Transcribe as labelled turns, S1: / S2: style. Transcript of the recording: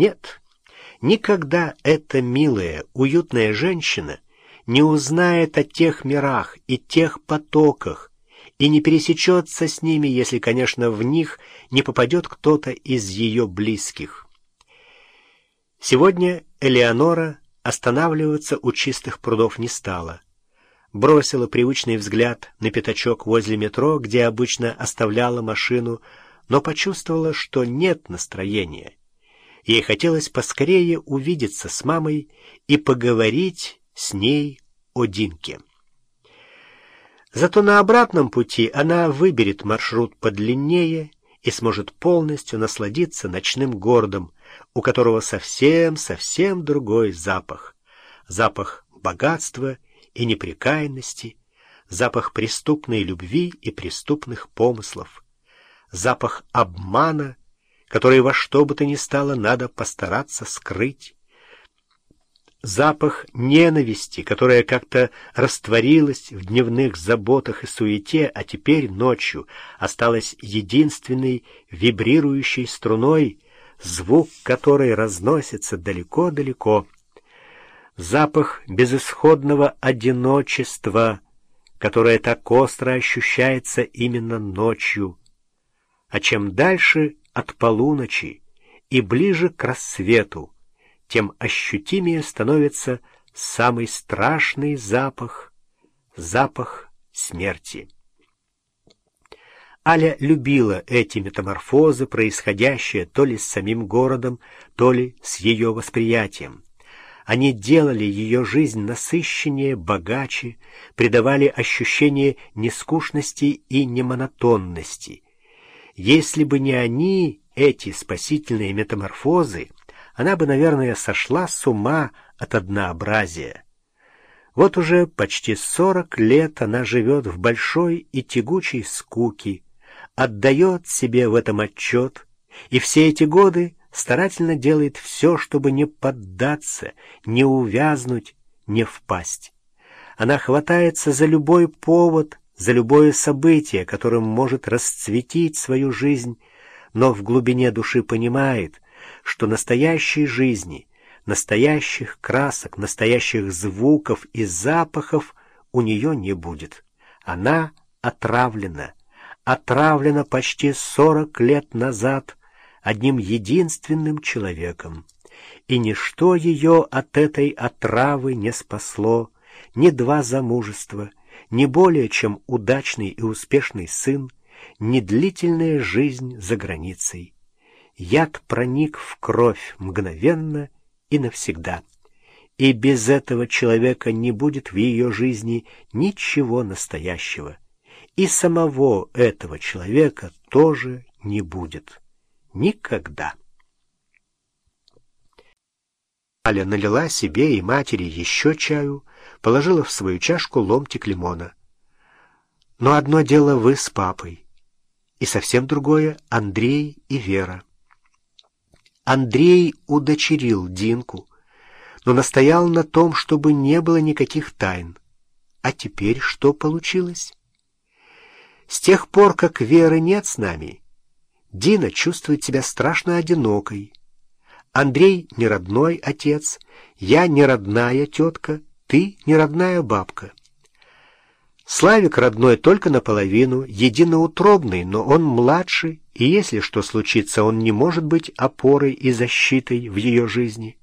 S1: Нет, никогда эта милая, уютная женщина не узнает о тех мирах и тех потоках, и не пересечется с ними, если, конечно, в них не попадет кто-то из ее близких. Сегодня Элеонора останавливаться у чистых прудов не стала. Бросила привычный взгляд на пятачок возле метро, где обычно оставляла машину, но почувствовала, что нет настроения. Ей хотелось поскорее увидеться с мамой и поговорить с ней о Динке. Зато на обратном пути она выберет маршрут подлиннее и сможет полностью насладиться ночным городом, у которого совсем-совсем другой запах. Запах богатства и непрекаянности, запах преступной любви и преступных помыслов, запах обмана, который во что бы то ни стало надо постараться скрыть, запах ненависти, которая как-то растворилась в дневных заботах и суете, а теперь ночью осталась единственной вибрирующей струной, звук которой разносится далеко-далеко. Запах безысходного одиночества, которое так остро ощущается именно ночью. А чем дальше от полуночи и ближе к рассвету, тем ощутимее становится самый страшный запах — запах смерти. Аля любила эти метаморфозы, происходящие то ли с самим городом, то ли с ее восприятием. Они делали ее жизнь насыщеннее, богаче, придавали ощущение нескучности и немонотонности. Если бы не они, эти спасительные метаморфозы, она бы, наверное, сошла с ума от однообразия. Вот уже почти сорок лет она живет в большой и тягучей скуке, отдает себе в этом отчет, и все эти годы старательно делает все, чтобы не поддаться, не увязнуть, не впасть. Она хватается за любой повод, за любое событие, которым может расцветить свою жизнь, но в глубине души понимает, что настоящей жизни, настоящих красок, настоящих звуков и запахов у нее не будет. Она отравлена, отравлена почти сорок лет назад одним единственным человеком. И ничто ее от этой отравы не спасло, ни два замужества, ни более чем удачный и успешный сын, ни длительная жизнь за границей. Яд проник в кровь мгновенно и навсегда. И без этого человека не будет в ее жизни ничего настоящего. И самого этого человека тоже не будет. Никогда. Аля налила себе и матери еще чаю, положила в свою чашку ломтик лимона. Но одно дело вы с папой, и совсем другое — Андрей и Вера. Андрей удочерил Динку, но настоял на том, чтобы не было никаких тайн. А теперь что получилось? С тех пор, как Веры нет с нами, Дина чувствует себя страшно одинокой. Андрей — не родной отец, я — не родная тетка, ты — не родная бабка. Славик родной только наполовину, единоутробный, но он младший, и если что случится, он не может быть опорой и защитой в ее жизни.